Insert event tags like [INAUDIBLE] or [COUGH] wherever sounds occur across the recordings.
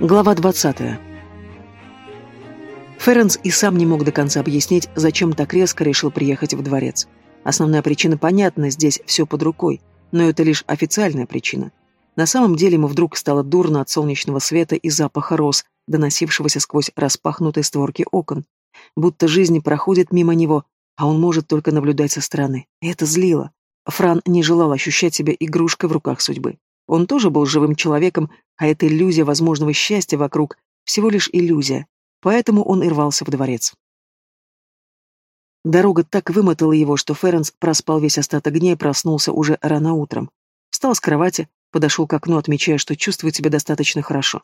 Глава 20. Ференс и сам не мог до конца объяснить, зачем так резко решил приехать в дворец. Основная причина понятна, здесь все под рукой, но это лишь официальная причина. На самом деле ему вдруг стало дурно от солнечного света и запаха роз, доносившегося сквозь распахнутые створки окон. Будто жизнь проходит мимо него, а он может только наблюдать со стороны. Это злило. Фран не желал ощущать себя игрушкой в руках судьбы. Он тоже был живым человеком, а эта иллюзия возможного счастья вокруг всего лишь иллюзия, поэтому он и рвался в дворец. Дорога так вымотала его, что Ференс проспал весь остаток дня и проснулся уже рано утром. Встал с кровати, подошел к окну, отмечая, что чувствует себя достаточно хорошо.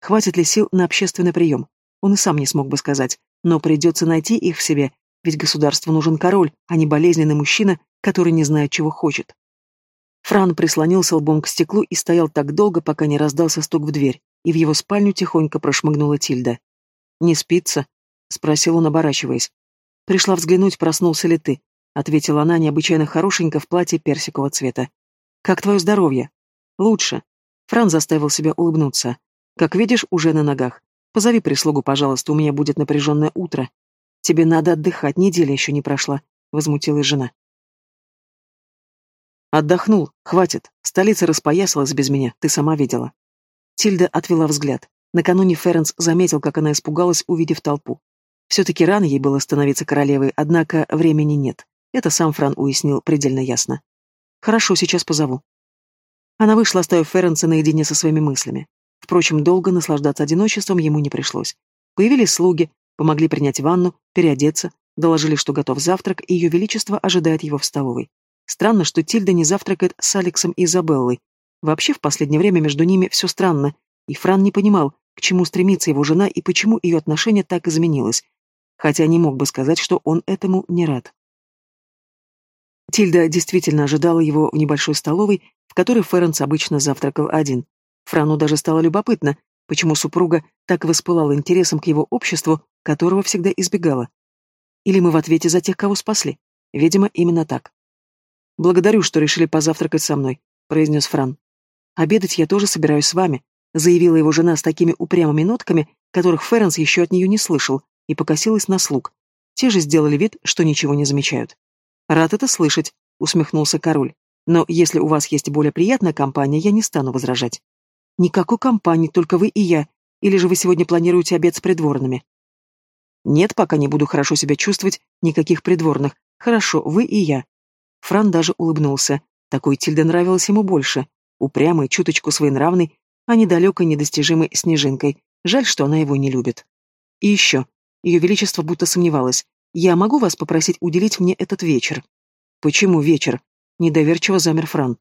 Хватит ли сил на общественный прием? Он и сам не смог бы сказать, но придется найти их в себе, ведь государству нужен король, а не болезненный мужчина, который не знает, чего хочет. Фран прислонился лбом к стеклу и стоял так долго, пока не раздался стук в дверь, и в его спальню тихонько прошмыгнула Тильда. «Не спится?» — спросил он, оборачиваясь. «Пришла взглянуть, проснулся ли ты?» — ответила она необычайно хорошенько в платье персикового цвета. «Как твое здоровье?» «Лучше». Фран заставил себя улыбнуться. «Как видишь, уже на ногах. Позови прислугу, пожалуйста, у меня будет напряженное утро. Тебе надо отдыхать, неделя еще не прошла», — возмутилась жена. Отдохнул, хватит. Столица распоясалась без меня, ты сама видела. Тильда отвела взгляд. Накануне Ференс заметил, как она испугалась, увидев толпу. Все-таки рано ей было становиться королевой, однако времени нет. Это сам Фран уяснил предельно ясно. «Хорошо, сейчас позову». Она вышла, оставив Ференса наедине со своими мыслями. Впрочем, долго наслаждаться одиночеством ему не пришлось. Появились слуги, помогли принять ванну, переодеться, доложили, что готов завтрак, и ее величество ожидает его в столовой. Странно, что Тильда не завтракает с Алексом и Изабеллой. Вообще, в последнее время между ними все странно, и Фран не понимал, к чему стремится его жена и почему ее отношение так изменилось, хотя не мог бы сказать, что он этому не рад. Тильда действительно ожидала его в небольшой столовой, в которой Ференс обычно завтракал один. Франу даже стало любопытно, почему супруга так воспылала интересом к его обществу, которого всегда избегала. Или мы в ответе за тех, кого спасли? Видимо, именно так. «Благодарю, что решили позавтракать со мной», — произнес Фран. «Обедать я тоже собираюсь с вами», — заявила его жена с такими упрямыми нотками, которых Ференс еще от нее не слышал, и покосилась на слуг. Те же сделали вид, что ничего не замечают. «Рад это слышать», — усмехнулся король. «Но если у вас есть более приятная компания, я не стану возражать». «Никакой компании, только вы и я. Или же вы сегодня планируете обед с придворными?» «Нет, пока не буду хорошо себя чувствовать, никаких придворных. Хорошо, вы и я. Фран даже улыбнулся. Такой Тильда нравилась ему больше. Упрямый, чуточку своенравный, а недалекой недостижимой снежинкой. Жаль, что она его не любит. И еще. Ее Величество будто сомневалось. «Я могу вас попросить уделить мне этот вечер?» «Почему вечер?» Недоверчиво замер Фран.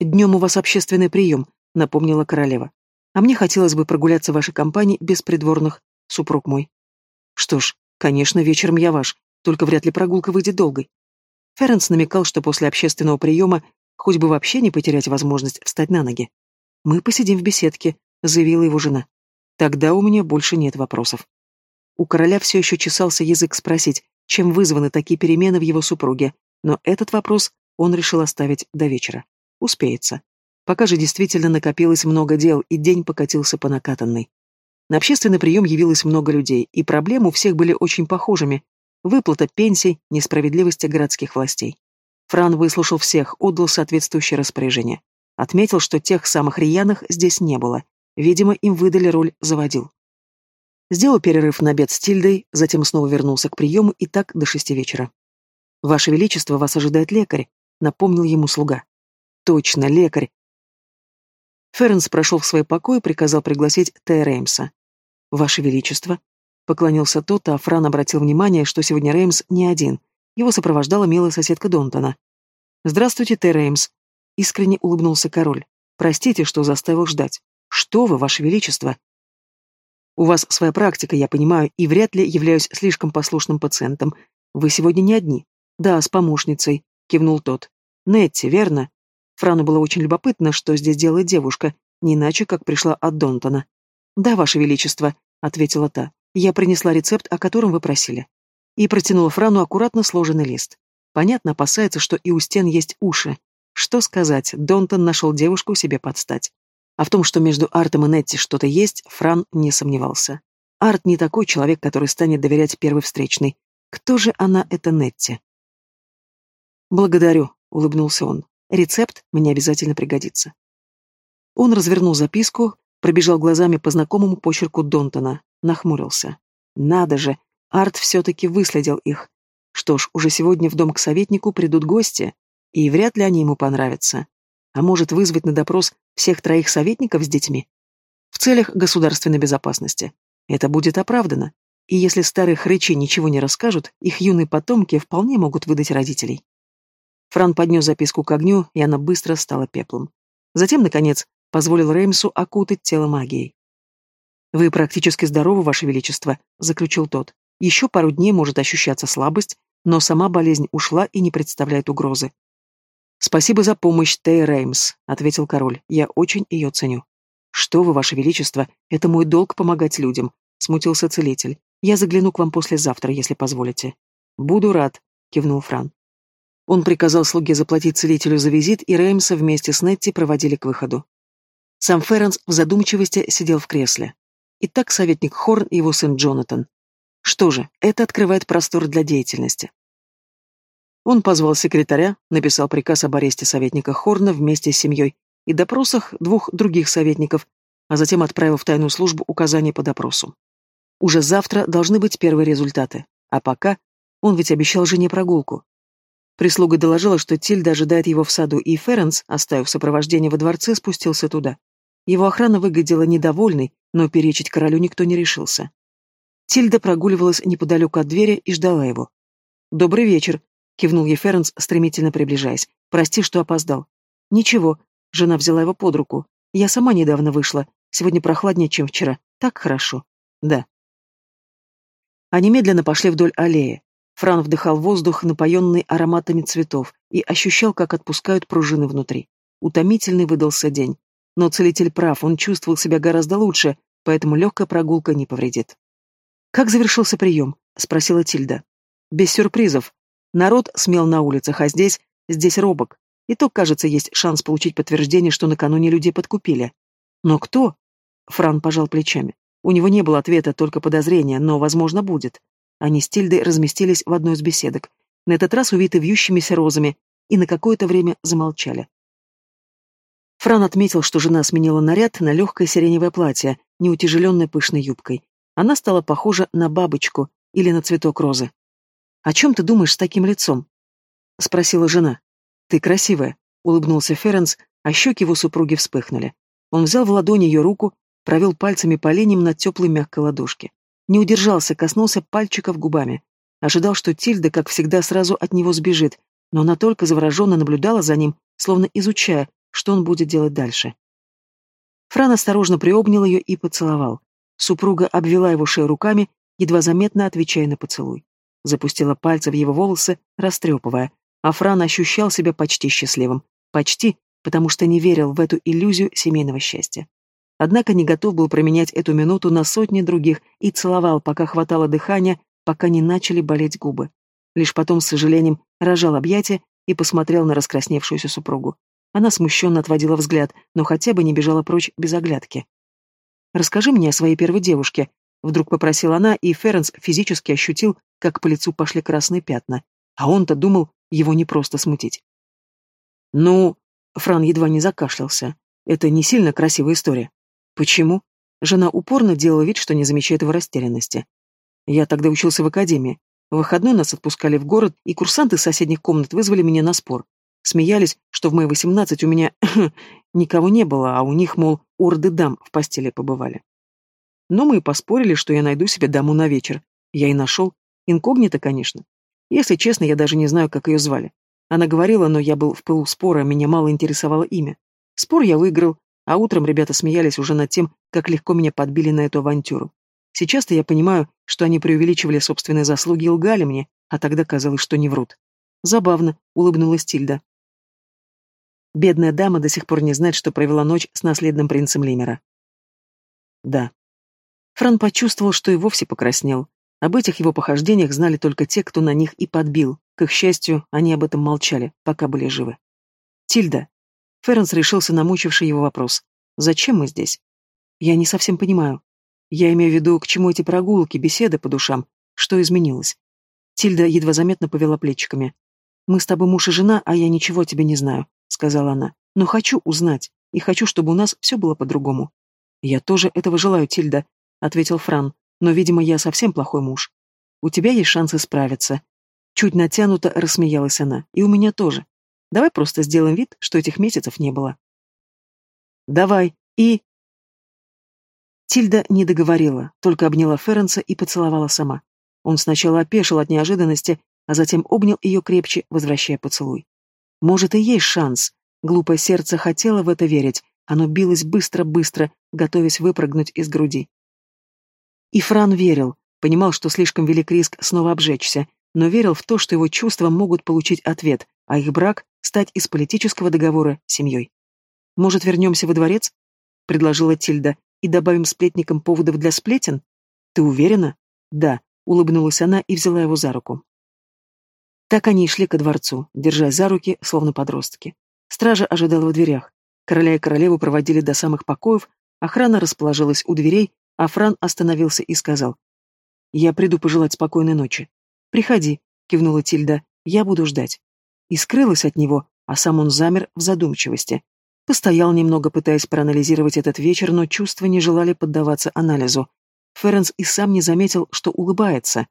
«Днем у вас общественный прием», — напомнила королева. «А мне хотелось бы прогуляться в вашей компании без придворных, супруг мой». «Что ж, конечно, вечером я ваш, только вряд ли прогулка выйдет долгой. Ференс намекал, что после общественного приема хоть бы вообще не потерять возможность встать на ноги. «Мы посидим в беседке», — заявила его жена. «Тогда у меня больше нет вопросов». У короля все еще чесался язык спросить, чем вызваны такие перемены в его супруге, но этот вопрос он решил оставить до вечера. Успеется. Пока же действительно накопилось много дел, и день покатился по накатанной. На общественный прием явилось много людей, и проблемы у всех были очень похожими, Выплата пенсий, несправедливости городских властей. Фран выслушал всех, отдал соответствующее распоряжение. Отметил, что тех самых рьяных здесь не было. Видимо, им выдали роль заводил. Сделал перерыв на обед с Тильдой, затем снова вернулся к приему и так до шести вечера. «Ваше Величество, вас ожидает лекарь», — напомнил ему слуга. «Точно, лекарь». Ференс прошел в свой покой и приказал пригласить Тея Реймса. «Ваше Величество», Поклонился тот, а Фран обратил внимание, что сегодня Реймс не один. Его сопровождала милая соседка Донтона. «Здравствуйте, Т. Реймс», — искренне улыбнулся король. «Простите, что заставил ждать. Что вы, ваше величество?» «У вас своя практика, я понимаю, и вряд ли являюсь слишком послушным пациентом. Вы сегодня не одни». «Да, с помощницей», — кивнул тот. «Нетти, верно?» Франу было очень любопытно, что здесь делает девушка, не иначе, как пришла от Донтона. «Да, ваше величество», — ответила та. Я принесла рецепт, о котором вы просили. И протянула Франу аккуратно сложенный лист. Понятно, опасается, что и у стен есть уши. Что сказать, Донтон нашел девушку себе подстать. А в том, что между Артом и Нетти что-то есть, Фран не сомневался. Арт не такой человек, который станет доверять первой встречной. Кто же она, это Нетти? «Благодарю», — улыбнулся он. «Рецепт мне обязательно пригодится». Он развернул записку, пробежал глазами по знакомому почерку Донтона, нахмурился. «Надо же, Арт все-таки выследил их. Что ж, уже сегодня в дом к советнику придут гости, и вряд ли они ему понравятся. А может вызвать на допрос всех троих советников с детьми? В целях государственной безопасности. Это будет оправдано. И если старые хрычи ничего не расскажут, их юные потомки вполне могут выдать родителей. Фран поднес записку к огню, и она быстро стала пеплом. Затем, наконец, позволил Реймсу окутать тело магией. «Вы практически здоровы, Ваше Величество», — заключил тот. «Еще пару дней может ощущаться слабость, но сама болезнь ушла и не представляет угрозы». «Спасибо за помощь, Тей Реймс», — ответил король. «Я очень ее ценю». «Что вы, Ваше Величество, это мой долг помогать людям», — смутился целитель. «Я загляну к вам послезавтра, если позволите». «Буду рад», — кивнул Фран. Он приказал слуге заплатить целителю за визит, и Реймса вместе с Нетти проводили к выходу. Сам Ференс в задумчивости сидел в кресле. Итак, советник Хорн и его сын Джонатан. Что же, это открывает простор для деятельности. Он позвал секретаря, написал приказ об аресте советника Хорна вместе с семьей и допросах двух других советников, а затем отправил в тайную службу указания по допросу. Уже завтра должны быть первые результаты, а пока он ведь обещал жене прогулку. Прислуга доложила, что Тильда ожидает его в саду, и Ференс, оставив сопровождение во дворце, спустился туда. Его охрана выглядела недовольной, но перечить королю никто не решился. Тильда прогуливалась неподалеку от двери и ждала его. «Добрый вечер», — кивнул ей Ференс, стремительно приближаясь. «Прости, что опоздал». «Ничего», — жена взяла его под руку. «Я сама недавно вышла. Сегодня прохладнее, чем вчера. Так хорошо». «Да». Они медленно пошли вдоль аллеи. Фран вдыхал воздух, напоенный ароматами цветов, и ощущал, как отпускают пружины внутри. Утомительный выдался день. Но целитель прав, он чувствовал себя гораздо лучше, поэтому легкая прогулка не повредит. «Как завершился прием?» — спросила Тильда. «Без сюрпризов. Народ смел на улицах, а здесь... здесь робок. И то, кажется, есть шанс получить подтверждение, что накануне людей подкупили. Но кто?» Фран пожал плечами. У него не было ответа, только подозрения, но, возможно, будет. Они с Тильдой разместились в одной из беседок, на этот раз увиты вьющимися розами, и на какое-то время замолчали. Фран отметил, что жена сменила наряд на легкое сиреневое платье, неутяжеленное пышной юбкой. Она стала похожа на бабочку или на цветок розы. «О чем ты думаешь с таким лицом?» — спросила жена. «Ты красивая», — улыбнулся Ференс, а щеки его супруги вспыхнули. Он взял в ладони ее руку, провел пальцами по леням на теплой мягкой ладошке. Не удержался, коснулся пальчиков губами. Ожидал, что Тильда, как всегда, сразу от него сбежит, но она только завороженно наблюдала за ним, словно изучая, что он будет делать дальше. Фран осторожно приобнял ее и поцеловал. Супруга обвела его шею руками, едва заметно отвечая на поцелуй. Запустила пальцы в его волосы, растрепывая, а Фран ощущал себя почти счастливым. Почти, потому что не верил в эту иллюзию семейного счастья. Однако не готов был променять эту минуту на сотни других и целовал, пока хватало дыхания, пока не начали болеть губы. Лишь потом, с сожалением, рожал объятия и посмотрел на раскрасневшуюся супругу. Она смущенно отводила взгляд, но хотя бы не бежала прочь без оглядки. «Расскажи мне о своей первой девушке», — вдруг попросила она, и Ференс физически ощутил, как по лицу пошли красные пятна. А он-то думал, его не просто смутить. «Ну...» — Фран едва не закашлялся. «Это не сильно красивая история». Почему? Жена упорно делала вид, что не замечает его растерянности. Я тогда учился в академии. В выходной нас отпускали в город, и курсанты соседних комнат вызвали меня на спор. Смеялись, что в мои восемнадцать у меня [CLEARS THROAT] никого не было, а у них, мол, орды дам в постели побывали. Но мы и поспорили, что я найду себе даму на вечер. Я и нашел. Инкогнито, конечно. Если честно, я даже не знаю, как ее звали. Она говорила, но я был в пылу спора, меня мало интересовало имя. Спор я выиграл, а утром ребята смеялись уже над тем, как легко меня подбили на эту авантюру. Сейчас-то я понимаю, что они преувеличивали собственные заслуги и лгали мне, а тогда казалось, что не врут. Забавно, улыбнулась Тильда. Бедная дама до сих пор не знает, что провела ночь с наследным принцем Лимера. Да. Фран почувствовал, что и вовсе покраснел. Об этих его похождениях знали только те, кто на них и подбил. К их счастью, они об этом молчали, пока были живы. Тильда, Ференс решился на мучивший его вопрос. Зачем мы здесь? Я не совсем понимаю. Я имею в виду, к чему эти прогулки, беседы по душам? Что изменилось? Тильда едва заметно повела плечиками. «Мы с тобой муж и жена, а я ничего тебе не знаю», — сказала она. «Но хочу узнать, и хочу, чтобы у нас все было по-другому». «Я тоже этого желаю, Тильда», — ответил Фран. «Но, видимо, я совсем плохой муж. У тебя есть шансы справиться». Чуть натянуто рассмеялась она. «И у меня тоже. Давай просто сделаем вид, что этих месяцев не было». «Давай. И...» Тильда не договорила, только обняла Ференса и поцеловала сама. Он сначала опешил от неожиданности, а затем обнял ее крепче, возвращая поцелуй. Может, и есть шанс. Глупое сердце хотело в это верить. Оно билось быстро-быстро, готовясь выпрыгнуть из груди. И Фран верил, понимал, что слишком велик риск снова обжечься, но верил в то, что его чувства могут получить ответ, а их брак — стать из политического договора семьей. «Может, вернемся во дворец?» — предложила Тильда. «И добавим сплетникам поводов для сплетен?» «Ты уверена?» «Да», — улыбнулась она и взяла его за руку. Так они и шли ко дворцу, держась за руки, словно подростки. Стража ожидала в дверях. Короля и королеву проводили до самых покоев, охрана расположилась у дверей, а Фран остановился и сказал. «Я приду пожелать спокойной ночи». «Приходи», — кивнула Тильда, — «я буду ждать». И скрылась от него, а сам он замер в задумчивости. Постоял немного, пытаясь проанализировать этот вечер, но чувства не желали поддаваться анализу. Ференс и сам не заметил, что улыбается.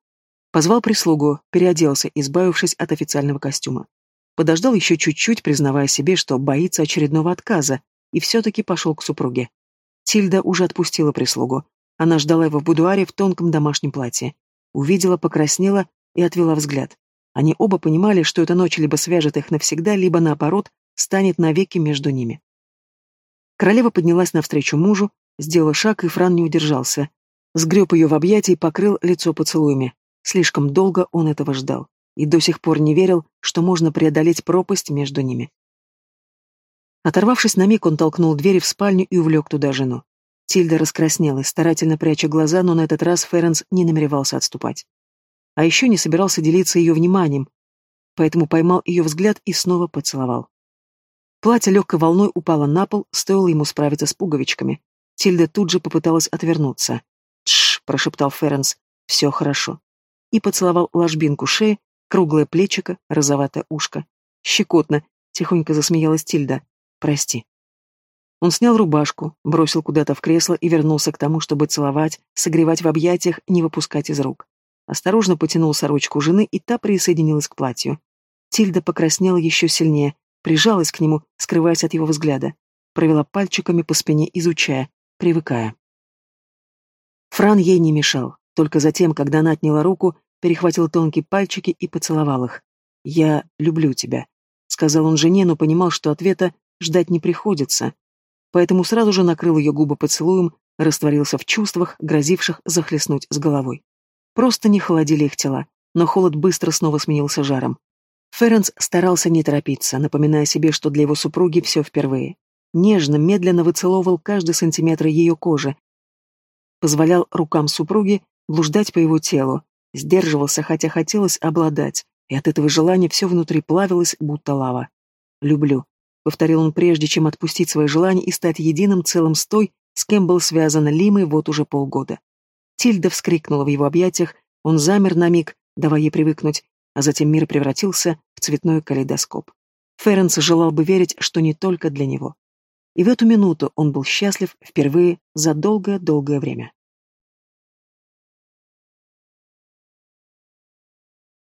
Позвал прислугу, переоделся, избавившись от официального костюма. Подождал еще чуть-чуть, признавая себе, что боится очередного отказа, и все-таки пошел к супруге. Тильда уже отпустила прислугу. Она ждала его в будуаре в тонком домашнем платье. Увидела, покраснела и отвела взгляд. Они оба понимали, что эта ночь либо свяжет их навсегда, либо, наоборот, станет навеки между ними. Королева поднялась навстречу мужу, сделала шаг, и Фран не удержался. Сгреб ее в объятия и покрыл лицо поцелуями. Слишком долго он этого ждал и до сих пор не верил, что можно преодолеть пропасть между ними. Оторвавшись на миг, он толкнул двери в спальню и увлек туда жену. Тильда раскраснелась, старательно пряча глаза, но на этот раз Ференс не намеревался отступать. А еще не собирался делиться ее вниманием, поэтому поймал ее взгляд и снова поцеловал. Платье легкой волной упало на пол, стоило ему справиться с пуговичками. Тильда тут же попыталась отвернуться. «Тш!» — прошептал Ференс. «Все хорошо и поцеловал ложбинку шеи, круглое плечико, розоватое ушко. «Щекотно!» — тихонько засмеялась Тильда. «Прости». Он снял рубашку, бросил куда-то в кресло и вернулся к тому, чтобы целовать, согревать в объятиях, не выпускать из рук. Осторожно потянул сорочку жены, и та присоединилась к платью. Тильда покраснела еще сильнее, прижалась к нему, скрываясь от его взгляда. Провела пальчиками по спине, изучая, привыкая. Фран ей не мешал. Только затем, когда она отняла руку, перехватил тонкие пальчики и поцеловал их. «Я люблю тебя», — сказал он жене, но понимал, что ответа ждать не приходится. Поэтому сразу же накрыл ее губы поцелуем, растворился в чувствах, грозивших захлестнуть с головой. Просто не холодили их тела, но холод быстро снова сменился жаром. Ференс старался не торопиться, напоминая себе, что для его супруги все впервые. Нежно, медленно выцеловывал каждый сантиметр ее кожи, позволял рукам супруги блуждать по его телу, сдерживался, хотя хотелось обладать, и от этого желания все внутри плавилось, будто лава. «Люблю», — повторил он прежде, чем отпустить свои желания и стать единым целым с той, с кем был связан Лимой вот уже полгода. Тильда вскрикнула в его объятиях, он замер на миг, давая ей привыкнуть, а затем мир превратился в цветной калейдоскоп. Ференс желал бы верить, что не только для него. И в эту минуту он был счастлив впервые за долгое-долгое время.